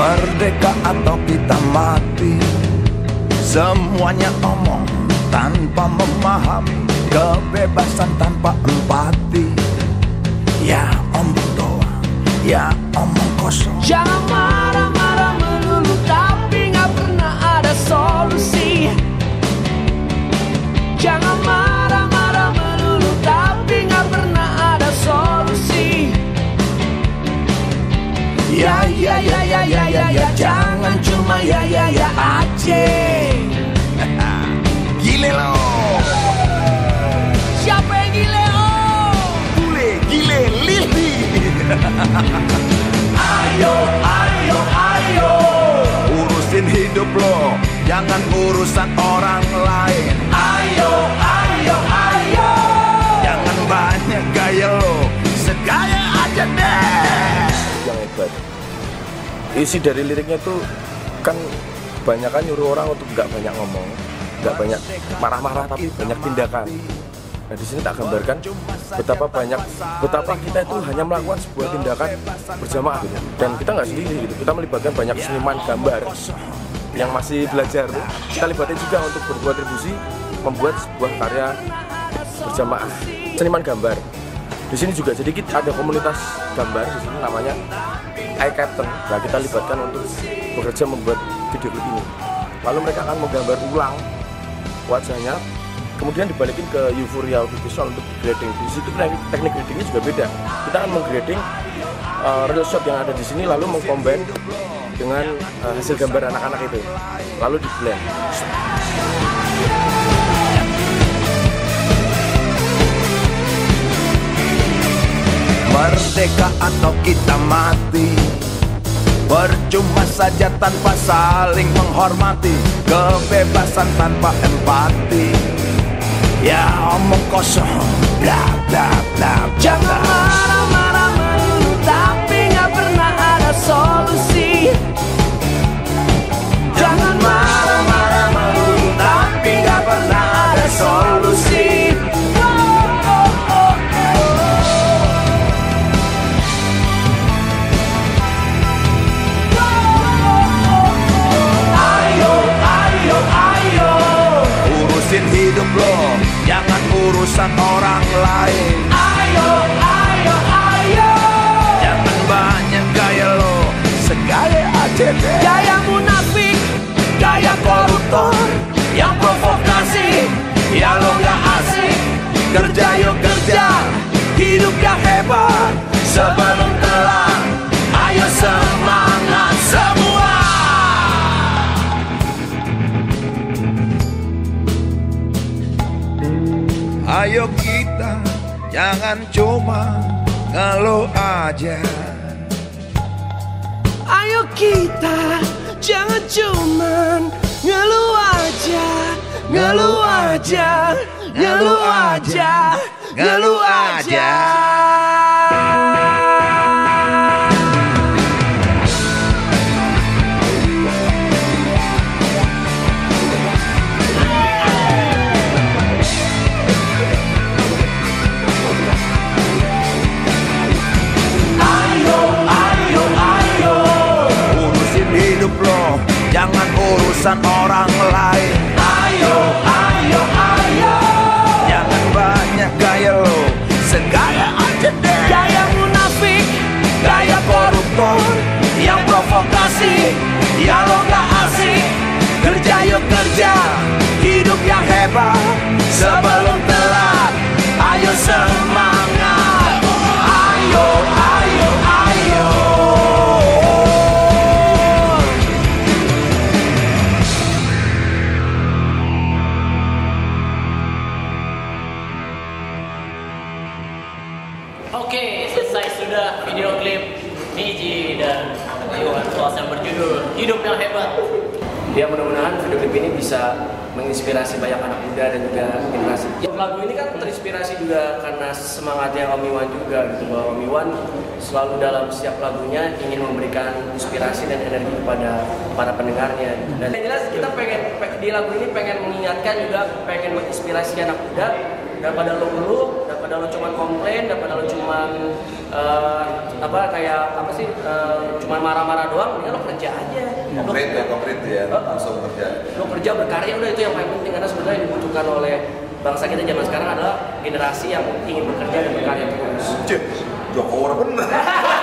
Merdeka atau kita mati? Semuanya omong tanpa memahami Kebebasan tanpa empati. Ya omong doang, ya omong kosong. Jangan marah-marah melulu tapi nggak pernah ada solusi. Jangan marah-marah ya ya ya. Jangan cuma ya ya ya. Aja Gile lo, Siapa yang gile oh? Gile, gile, lili. Ayo ayo ayo. Urusin hidup lo, jangan urusan orang isi dari liriknya tuh kan banyak kan nyuruh orang untuk nggak banyak ngomong nggak banyak marah-marah tapi banyak tindakan. Nah di sini tak gambarkan betapa banyak betapa kita itu hanya melakukan sebuah tindakan berjamaah gitu. dan kita nggak sendiri gitu kita melibatkan banyak seniman gambar yang masih belajar kita libatin juga untuk berkontribusi membuat sebuah karya berjamaah seniman gambar di sini juga jadi kita ada komunitas gambar di sini namanya I Captain. Nah kita libatkan untuk bekerja membuat video ini. Lalu mereka akan menggambar ulang wajahnya kemudian dibalikin ke Euphoria Visual untuk grading di situ teknik gradingnya juga beda. Kita akan menggrading uh, real shot yang ada di sini lalu mengcombine dengan uh, hasil gambar anak-anak itu. Lalu di blend Merdeka atau kita mati? Percuma saja tanpa saling menghormati Kebebasan tanpa empati. Ya omong kosong Bla bla bla Jangan urusan orang lain. Ayo, ayo, ayo. Jangan banyak gaya lo Segaya aja Gaya munafik, gaya koruptor. Yang provokasi, ya lo gak asik. Kerja yuk kerja. Hidup yang hebat Ayo kita Jangan cuma ngeluh aja. Ayo kita Jangan cuman Ngeluh aja Ngeluh aja Ngeluh aja Ngeluh aja. Ayo, urusan orang lain. Ayo, ayo, ayo. Jangan banyak gaya lo. Segaya aja deh Gaya munafik, gaya koruptor. Yang provokasi, ya lo gak asik Oke, selesai sudah video klip Niji dan Iwan Suas yang berjudul Hidup yang Hebat. ya mudah-mudahan video klip ini bisa menginspirasi banyak anak muda dan juga generasi. Ya, lagu ini kan terinspirasi juga karena semangatnya Om Iwan juga gitu bahwa Om Iwan selalu dalam setiap lagunya ingin memberikan inspirasi dan energi kepada para pendengarnya. Dan yang jelas kita pengen di lagu ini pengen mengingatkan juga pengen menginspirasi anak muda daripada lo dulu daripada lo cuman komplain daripada lo cuman eh, apa kayak apa sih eh, cuman marah-marah doang mendingan lo kerja aja Konkret ya, konkret ya, langsung kerja. lo kerja berkarya udah itu yang paling penting karena sebenarnya yang dibutuhkan oleh bangsa kita zaman sekarang adalah generasi yang ingin bekerja dan berkarya terus Cek, Jokowi bener.